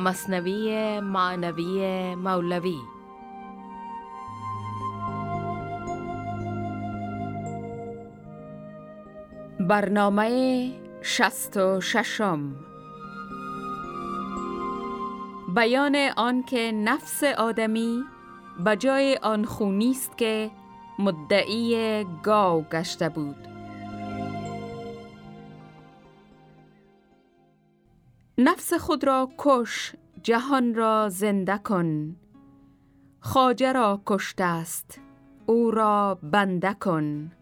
مصنوی معنوی مولوی. برنامه شست و ششم. بیان آنکه نفس آدمی بجای آن خونی است که مدعی گاو گشته بود. نفس خود را کش جهان را زنده کن. خاجه را کشته است او را بنده کن.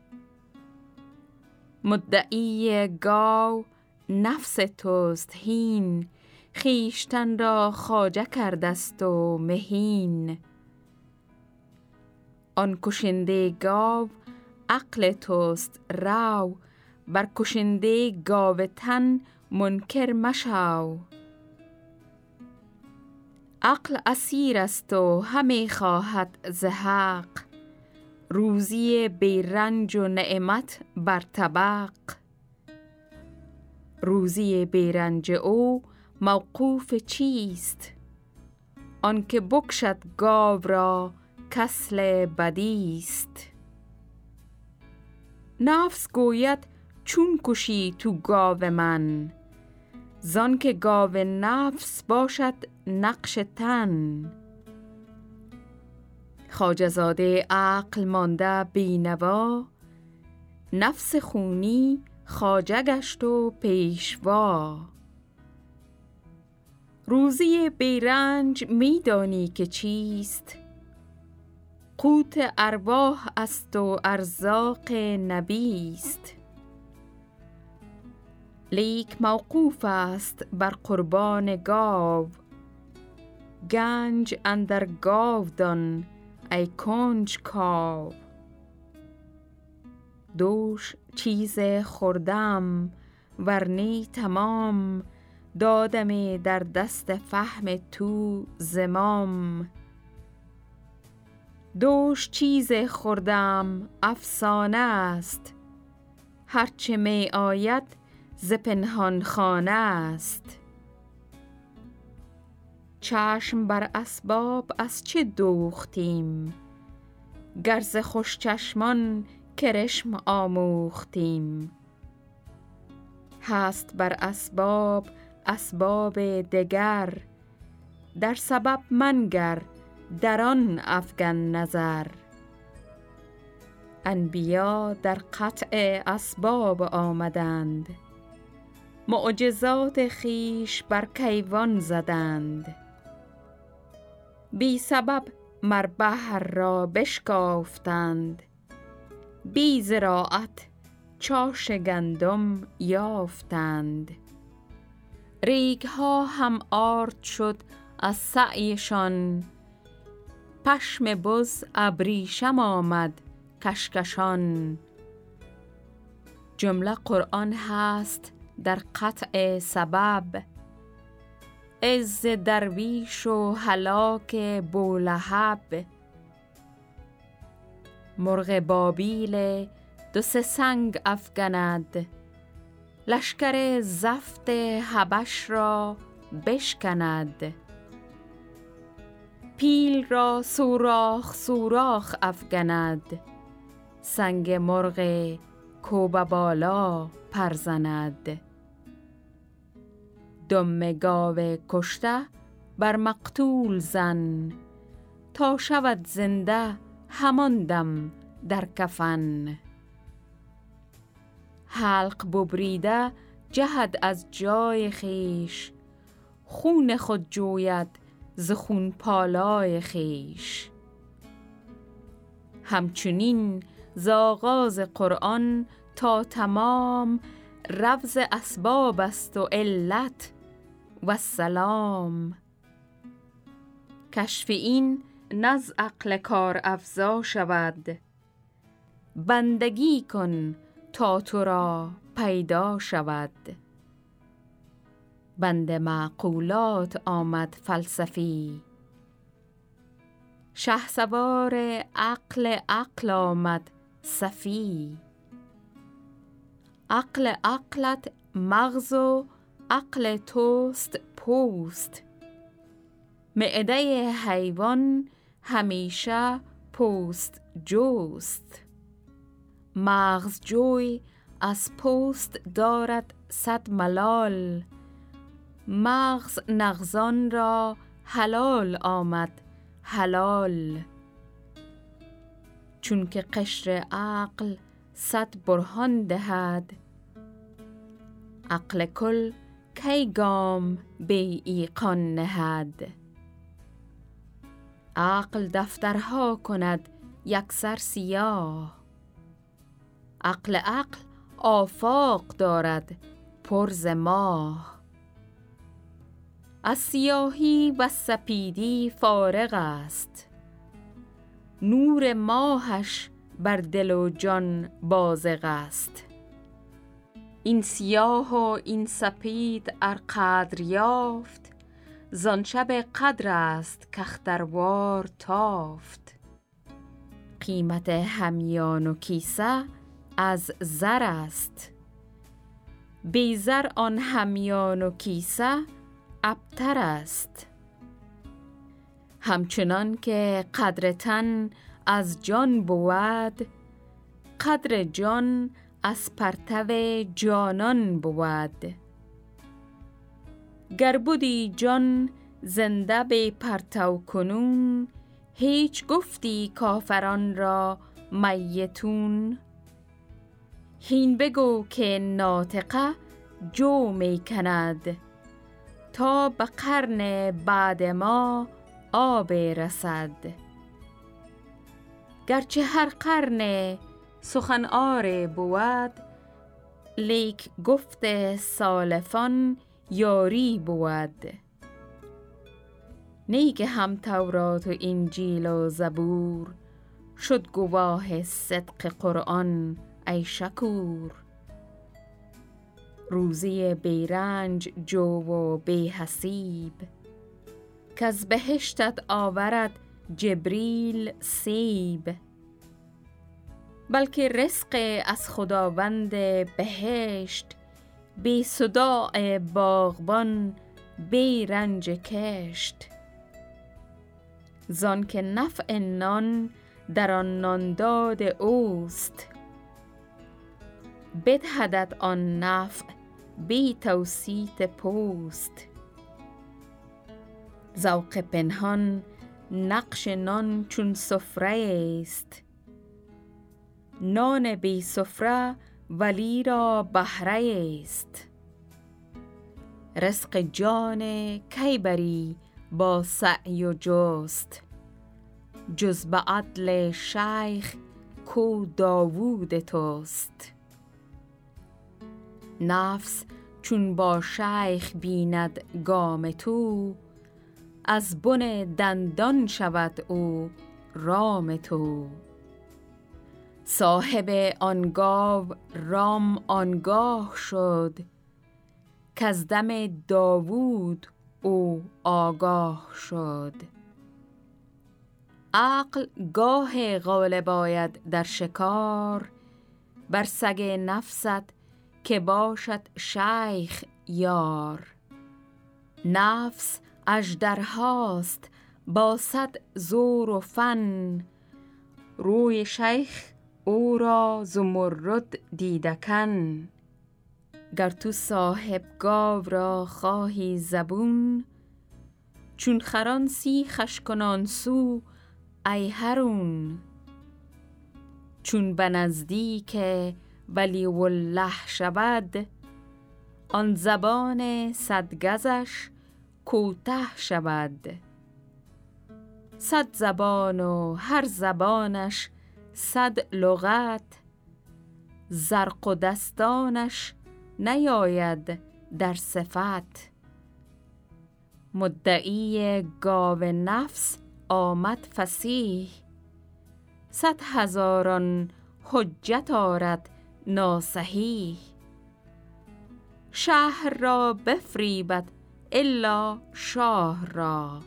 مدعی گاو نفس توست هین خیشتن را خاجه کردست و مهین. آن کشنده گاو عقل توست رو بر کشنده گاو تن منکر مشو عقل اسیر است و همه خواهد ز حق روزی بیرنج و نعمت بر طبق روزی بیرنج او موقوف چیست؟ آنکه بکشد گاو را کسل بدیست. نفس گوید چون کشی تو گاو من. زان که گاو نفس باشد نقش تن. خاجزاده عقل مانده بینوا نفس خونی خاجه گشت و پیشوا. روزی بیرنج میدانی که چیست؟ قوت ارواح است و ارزاق نبیست. لیک موقوف است بر قربان گاو. گنج اندر گاو دان ای کنج کاو. دوش چیز خوردم ورنی تمام. دادم در دست فهم تو زمام. دوش چیز خوردم افسانه است. هرچه می آید ز پنهان خانه است. چشم بر اسباب از چه دوختیم؟ گرز خوش چشمان کرشم آموختیم. هست بر اسباب اسباب دگر در سبب منگر در آن افگن نظر. انبیا در قطع اسباب آمدند. معجزات خیش بر کیوان زدند. بی سبب مر بحر را بشکافتند. بی زراعت چاش گندم یافتند. ریگ ها هم آرد شد از سعیشان. پشم بز ابریشم آمد کشکشان. جمله قرآن هست در قطع سبب. از درویش و هلاک بولهب. مرغ بابیل دو سه سنگ افگند لشکر زفت حبش را بشکند. پیل را سوراخ سوراخ افگند سنگ مرغ کوبه بالا پرزند. دم گاو کشته بر مقتول زن. تا شود زنده همان دم در کفن. حلق ببریده جهد از جای خیش خون خود جوید ز خون پالای خیش همچنین ز آغاز قرآن تا تمام رفض اسباب است و علت و سلام. کشف این نز عقل کار افزا شود. بندگی کن تا تو را پیدا شود. بند معقولات آمد فلسفی. شه سوار عقل عقل آمد صفی. عقل عقلت مغز و عقل توست پوست. معده حیوان همیشه پوست جوست. مغز جوی از پوست دارد صد ملال. مغز نغزان را حلال آمد حلال. چون که قشر عقل صد برهان دهد عقل کل کی گام بی ایقان نهد؟ عقل دفترها کند یکسر سیاه. عقل عقل آفاق دارد پرز ماه. از سیاهی و سپیدی فارغ است. نور ماهش بر دل و جان بازغ است. این سیاه و این سپید ار قدر یافت زان شب قدر است کختروار تافت. قیمت همیان و کیسه از زر است. بیزر آن همیان و کیسه ابتر است. همچنان که قدر تن از جان بود قدر جان از پرتو جانان بود. گر بودی جان زنده به پرتو کنون هیچ گفتی کافران را میتون. هین بگو که ناطقه جو می کند تا به قرن بعد ما آب رسد. گرچه هر قرن سخن آره بود. لیک گفت سالفان یاری بود. نی که هم تورات و انجیل و زبور شد گواه صدق قرآن ای شکور. روزی بیرنج جو و بی حسیب که از بهشتت آورد جبریل سیب. بلکه رزق از خداوند بهشت بی صداع باغبان بی رنج کشت. زان که نفع نان در آن نانداد اوست. بدهدد آن نفع بی توسیت پوست. ذوق پنهان نقش نان چون سفره است. نان بی سفره ولی را بهره است. رزق جان کی بری با سعی و جست؟ جز به عدل شیخ کو داوود توست. نفس چون با شیخ بیند گام تو از بن دندان شود او رام تو. صاحب آن گاو رام آنگاه شد از دم داوود او آگاه شد. عقل گاه غالب آید در شکار بر سگ نفست که باشد شیخ یار. نفس اژدرهاست با صد زور و فن روی شیخ او را زمرد دیدکن. گر تو صاحب گاو را خواهی زبون چون خران سیخش کنان سو ای هرون. چون به نزدیک ولی والله شود آن زبان صدگزش کوته شود. صد زبان و هر زبانش صد لغت. زرق و دستانش نیاید در صفت. مدعی گاو نفس آمد فسیح صد هزاران حجت آرد ناسحیح شهر را بفریبد الا شاه را.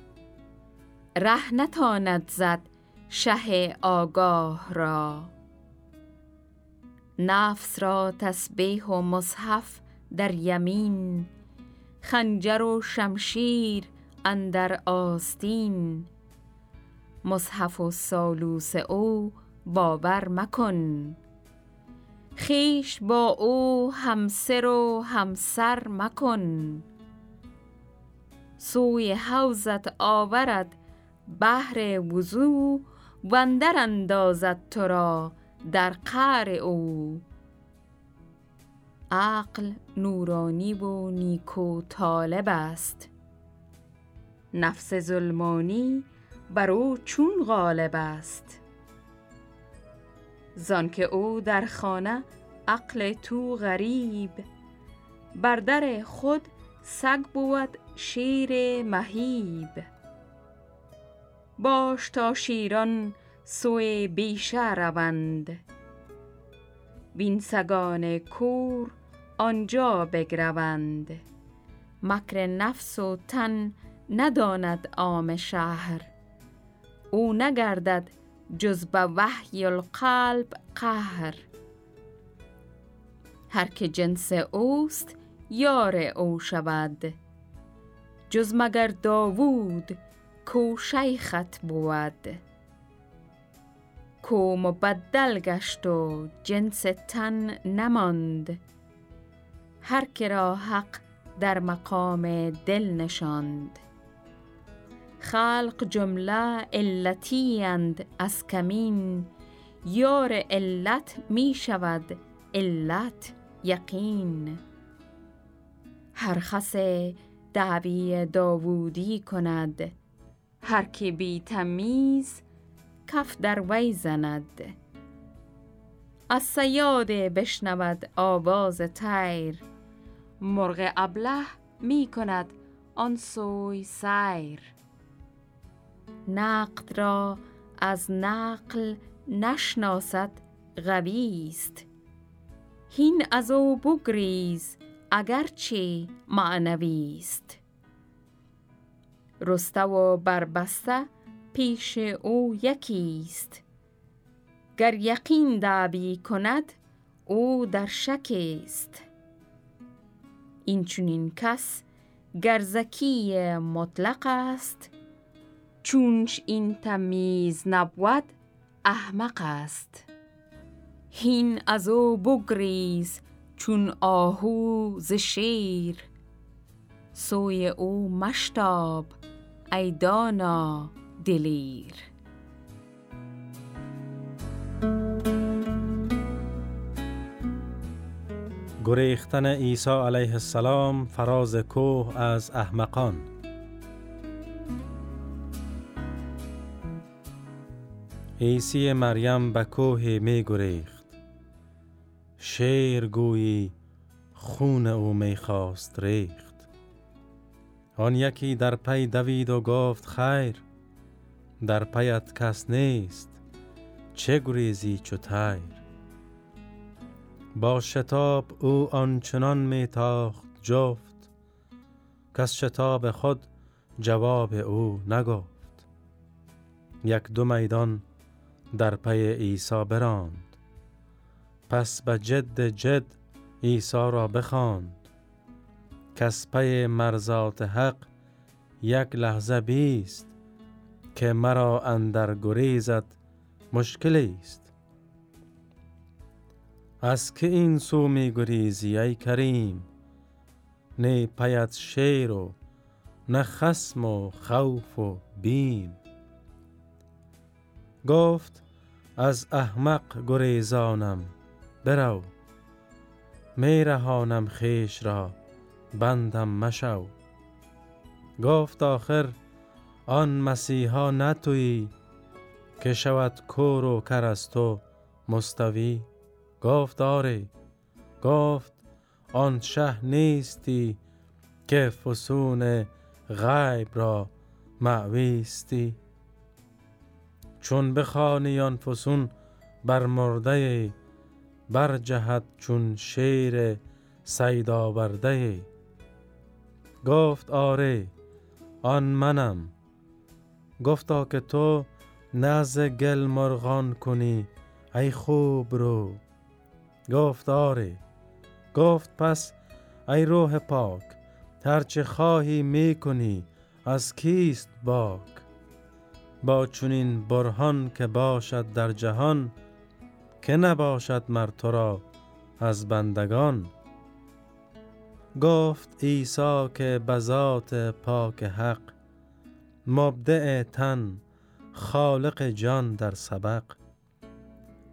ره نتاند زد شه آگاه را. نفس را تسبیح و مصحف در یمین خنجر و شمشیر اندر آستین. مصحف و سالوس او باور مکن. خیش با او همسر و همسر مکن. سوی حوزت آورد بهر وضو وندر اندازد تو را در قعر او. عقل نورانی و نیکو طالب است. نفس ظلمانی بر او چون غالب است. زان که او در خانه عقل تو غریب بر در خود سگ بود شیر مهیب. باش تا شیران سوی بیشه روند. بین سگان کور آنجا بگروند. مکر نفس و تن نداند عام شهر. او نگردد جز به وحی القلب قهر. هر که جنس اوست یار او شود. جز مگر داوود کو شیخت بود کو مبدل گشت و جنس تن نماند هر که را حق در مقام دل نشاند. خلق جمله علتی اند از کمین یار علت می شود علت یقین هر خس دعوی داوودی کند هر که بی تمیز کف در وی زند. از سیاده بشنود آواز تیر. مرغ ابله می کند آن سوی سیر. نقد را از نقل نشناسد غویست. هین از او بگریز اگرچه معنوی است رسته و بربسته پیش او یکیست. گر یقین دعوی کند او در شک است این چونین کس گر زکی مطلق است. چونش این تمیز نبود احمق است. هین از او بگریز چون آهو ز شیر. سوی او مشتاب ای دانا دلیر گریختن عیسی علیه السلام فراز کوه از احمقان. عیسی مریم به کوه می گریخت. شیر گویی خون او می خواست ریخت. آن یکی در پی دوید و گفت خیر در پیت کس نیست چه گریزی چو تیر با شتاب او آنچنان می تاخت جفت کس شتاب خود جواب او نگفت. یک دو میدان در پی عیسی براند پس به جد جد عیسی را بخواند. کس پی مرزات حق یک لحظه بیست که مرا اندر گریزت مشکلی است. از که این سو می گریزی ای کریم؟ نه پیت شیر و نه خسم و خوف و بیم. گفت از احمق گریزانم برو می رهانم خیش را. بندم مشو. گفت آخر آن مسیحا نتویی که شود کور و کر از تو مستوی. گفت آره گفت آن شه نیستی که فسون غیب را معویستی چون بخانی آن فسون بر مرده بر جهت چون شیر سید آورده گفت آره آن منم. گفتا که تو نز گل مرغان کنی ای خوب رو. گفت آره. گفت پس ای روح پاک هرچه خواهی می کنی از کیست باک؟ با چونین برهان که باشد در جهان که نباشد مر تو را از بندگان؟ گفت عیسی که بذات پاک حق مبدع تن خالق جان در سبق.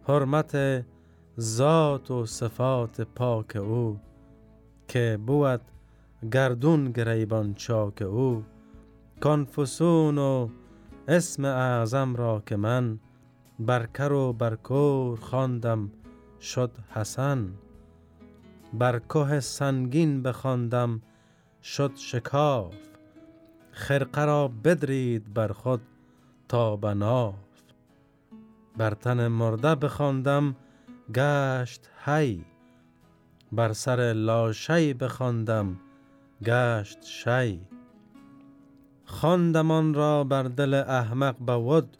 حرمت ذات و صفات پاک او که بود گردون گریبان چاک او. کانفسون و اسم اعظم را که من برکر و برکور خواندم شد حسن. بر که سنگین بخواندم شد شکاف. خرقه را بدرید بر خود تا بناف. بر تن مرده بخواندم گشت هی بر سر لاشی بخواندم گشت شی. خواندم آن را بر دل احمق بود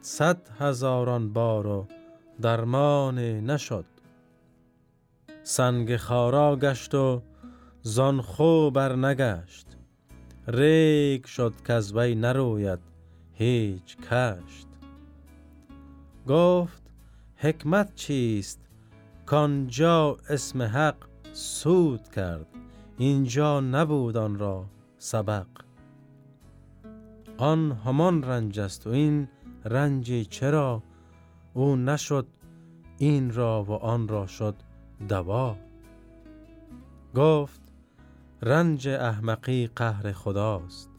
صد هزاران بار و درمان نشد. سنگ خارا گشت و زان خو بر نگشت. ریگ شد که وی نروید هیچ کشت. گفت حکمت چیست؟ کانجا اسم حق سود کرد. اینجا نبود آن را سبق. آن همان رنج است و این رنجی چرا؟ او نشد این را و آن را شد دوا. گفت رنج احمقی قهر خداست.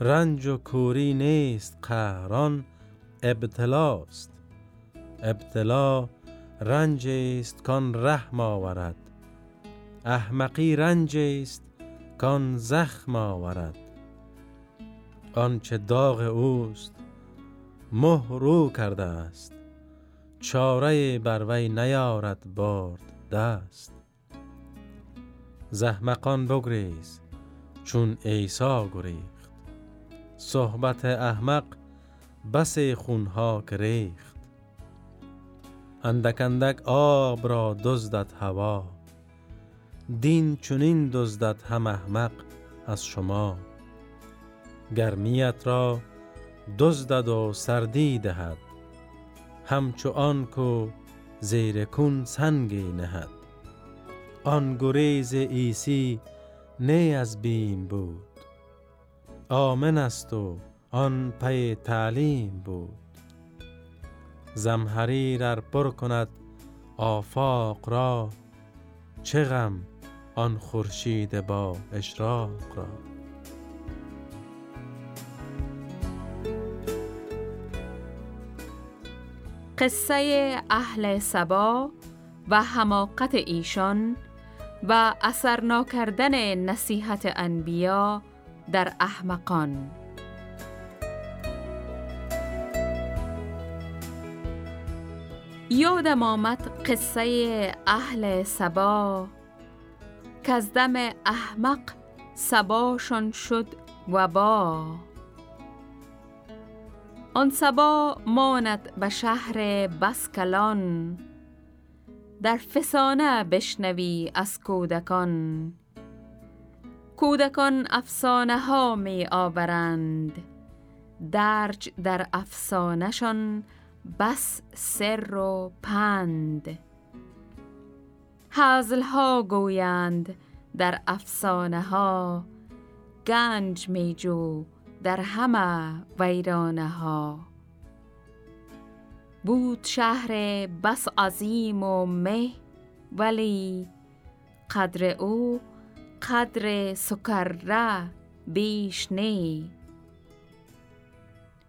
رنج و کوری نیست قهران ابتلاست. ابتلا رنج است کان رحم آورد. احمقی رنج است کان زخم آورد. آنچه داغ اوست مهرو کرده است. چاره بر وی نیارد برد دست. زحمقان بگریز چون عیسی گریخت. صحبت احمق بس خونها که ریخت. اندک اندک آب را دزدد هوا. دین چونین دزدد هم احمق از شما. گرمیت را دزدد و سردی دهد. همچو آن کو زیر کون سنگی نهد. آن گریز عیسی نه از بیم بود. آمن است و آن پی تعلیم بود. زمهریر ار پر کند آفاق را چه غم آن خورشید با اشراق را. قصه اهل سبا و حماقت ایشان و اثر کردن نصیحت انبیا در احمقان. یادم آمد قصه اهل سبا که از دم احمق سباشان شد و با آن سبا ماند به شهر بسکلان. در فسانه بشنوی از کودکان. کودکان افسانه ها می آورند. درج در افسانهشان بس سر و پند. حزل ها گویند در افسانه ها. گنج می جو در همه ویرانه ها. بود شهر بس عظیم و مه ولی قدر او قدر سکره بیش نی.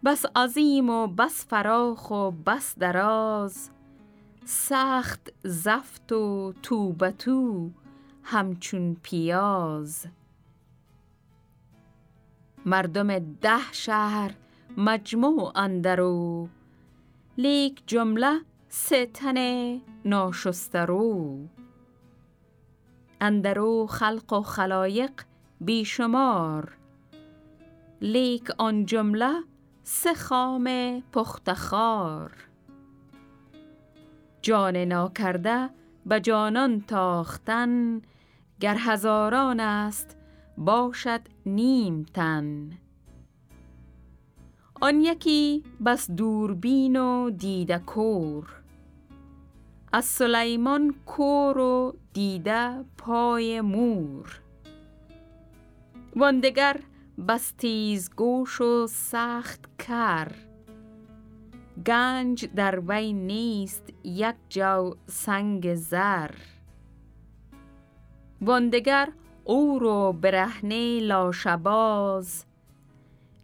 بس عظیم و بس فراخ و بس دراز سخت زفت و تو به تو همچون پیاز. مردم ده شهر مجموع اندرو لیک جمله ستن ناشسترو اندرو خلق و خلایق بیشمار. لیک آن جمله سه خام پختخار جان ناکرده به جانان تاختن گر هزاران است باشد نیم تن. آن یکی بس دوربین و دیده کور. از سلیمان کور و دیده پای مور. واندگر بس تیز گوش و سخت کر. گنج در وی نیست یک جو سنگ زر. واندگر او رو برهنه لاشباز.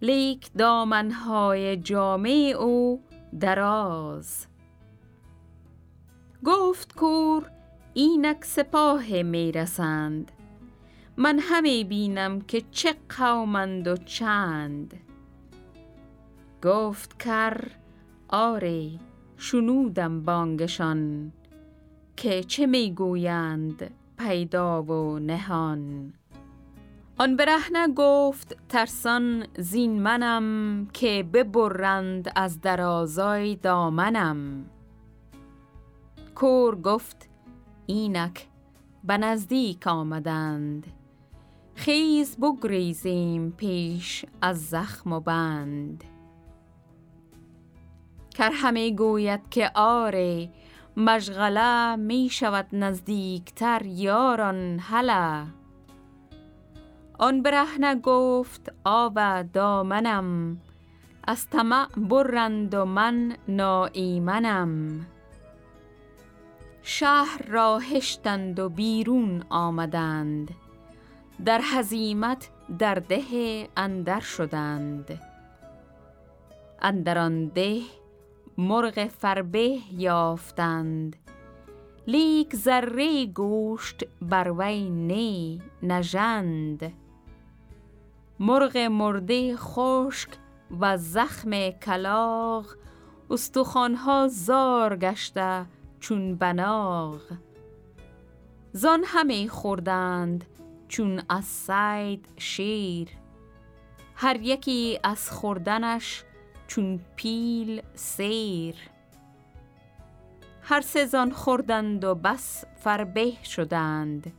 لیک دامنهای جامعه او دراز. گفت کور اینک سپاه می‌رسند من همه بینم که چه قومند و چند. گفت کر آره شنودم بانگشان. که چه می‌گویند پیدا و نهان. آن برهنه گفت ترسان زین منم که ببرند از درازای دامنم. کور گفت اینک به نزدیک آمدند. خیز بگریزیم پیش از زخم و بند. کر همه گوید که آره مشغله می شود نزدیکتر یاران هلا. آن برهنه گفت آب دامنم از طمع برند و من ناایمنم شهر را هشتند و بیرون آمدند. در هزیمت در ده اندر شدند. اندر آن ده مرغ فربه یافتند. لیک ذره گوشت بر وی نی نژند. مرغ مرده خشک و زخم کلاغ استخوانها زار گشته چون بناغ. زان همه خوردند چون از سید شیر. هر یکی از خوردنش چون پیل سیر. هر سزان خوردند و بس فربه شدند.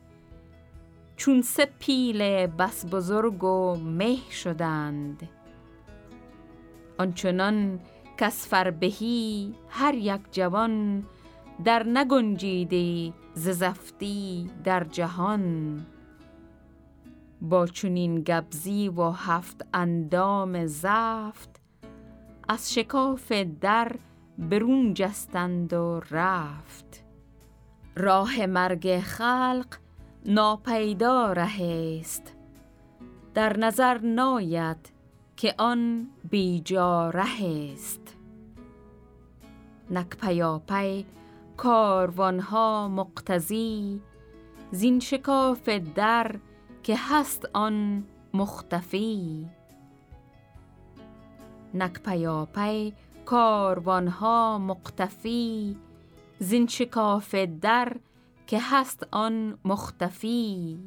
چون سه پیل بس بزرگ و مه شدند. آنچنان کس فربهی هر یک جوان در نگنجیده ز زفتی در جهان. با چونین گبزی و هفت اندام زفت از شکاف در برون جستند و رفت. راه مرگ خلق ناپیدا ره است در نظر ناید که آن بیجا ره است نک پیاپی کاروانها مقتضی زین شکاف در که هست آن مختفی. نک پیاپی کاروانها مقتفی زین شکاف در که هست آن مختفی.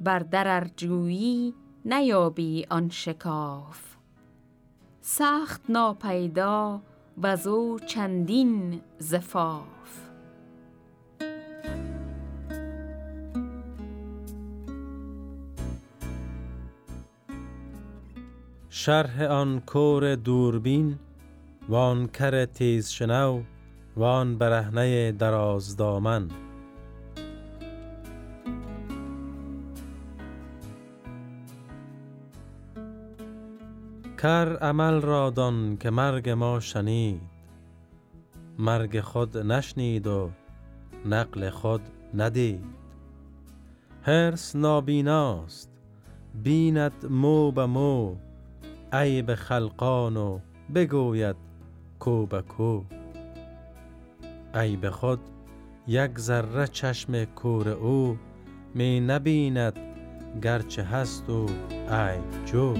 بر در ارجویی نیابی آن شکاف. سخت ناپیدا و زو چندین زفاف. شرح آن کور دوربین وان کر تیز شنو وان برهنه دراز دامن کر عمل را دان که مرگ ما شنید. مرگ خود نشنید و نقل خود ندید. هرس نابیناست. بیند مو به مو. عیب خلقان و بگوید کو به کو. عیب خود یک ذره چشم کور او می نبیند گرچه هست و عیب جو.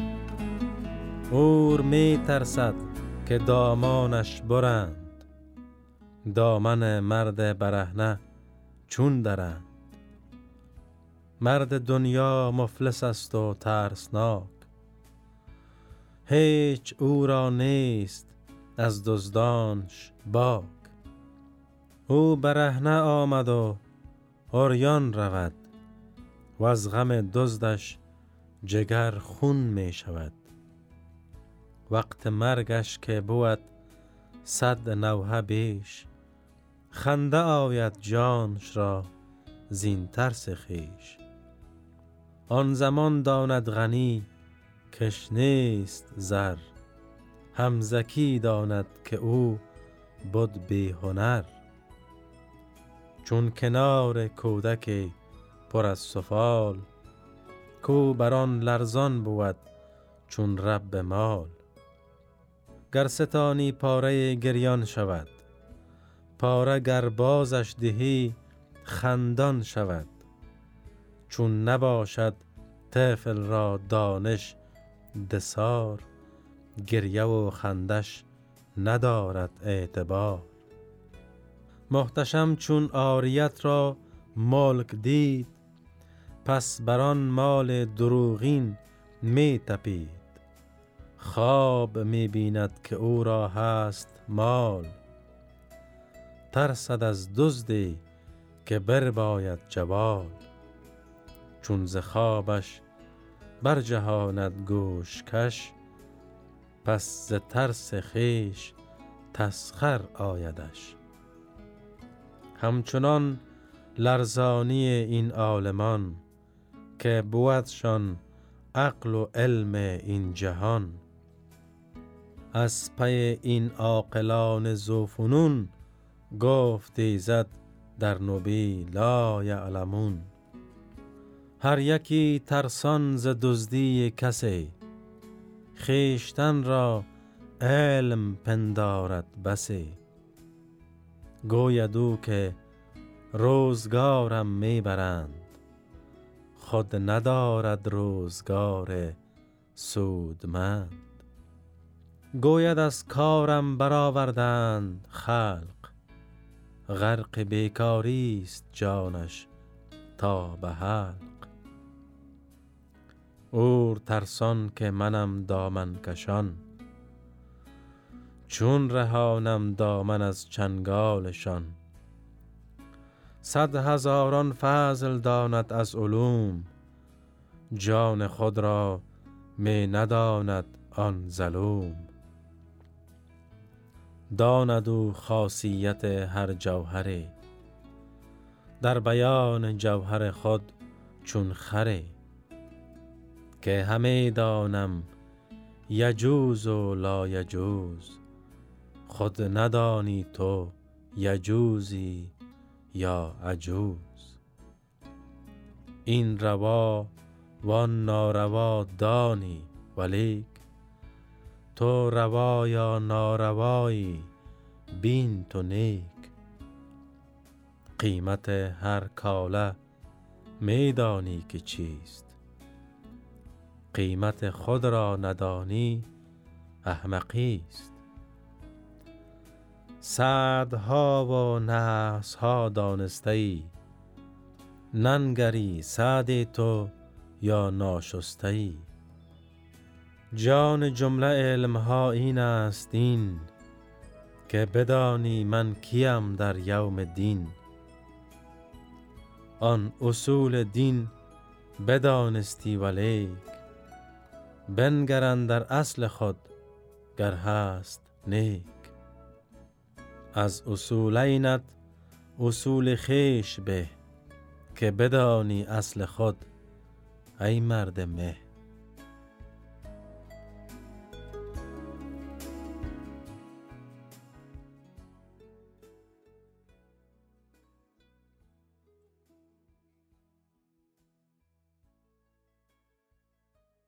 اور می ترسد که دامانش برند. دامن مرد برهنه چون درند. مرد دنیا مفلس است و ترسناک. هیچ او را نیست از دزدانش باک. او برهنه آمد و اوریان رود و از غم دزدش جگر خون می شود. وقت مرگش که بود صد نوحه بیش خنده آید جانش را زین ترس خیش آن زمان داند غنی کش نیست زر. هم زکی داند که او بود بی هنر. چون کنار کودک پر از سفال کو بر آن لرزان بود چون رب مال. گر ستانی پاره گریان شود پاره گر بازش دهی خندان شود. چون نباشد طفل را دانش دسار گریه و خندش ندارد اعتبار. محتشم چون آریت را ملک دید پس بران مال دروغین می تپید. خواب می بیند که او را هست مال. ترسد از دزدی که برباید جوال. چون ز خوابش بر جهاند گوش کش پس ز ترس خیش تسخر آیدش. همچنان لرزانی این عالمان که بودشان عقل و علم این جهان. از پی این عاقلان ذوفنون گفت ایزد در نبی لا یعلمون. هر یکی ترسان ز دزدی کسی. خویشتن را علم پندارد بسی. گوید او که روزگارم می‌برند خود ندارد روزگار سودمند. گوید از کارم برآوردند خلق. غرق بیکاری است جانش تا به حلق. اور ترسان که منم دامن کشان. چون رهانم دامن از چنگالشان. صد هزاران فضل داند از علوم. جان خود را می نداند آن ظلوم. داند او خاصیت هر جوهری در بیان جوهر خود چون خری که همه دانم یجوز و لا یجوز. خود ندانی تو یجوزی یا عجوز. این روا و ناروا دانی ولیک تو روا یا ناروایی بین تو نیک. قیمت هر کاله می دانی که چیست. قیمت خود را ندانی احمقی است. سعدها و نحسها دانسته ای ننگری سعد تو یا ناشسته ای جان جمله علمها این است این که بدانی من کیم در یوم دین. آن اصول دین بدانستی ولیک. بنگر اندر اصل خود گر هست نیک. از اصولینت اصول خویش به که بدانی اصل خود ای مرد مه.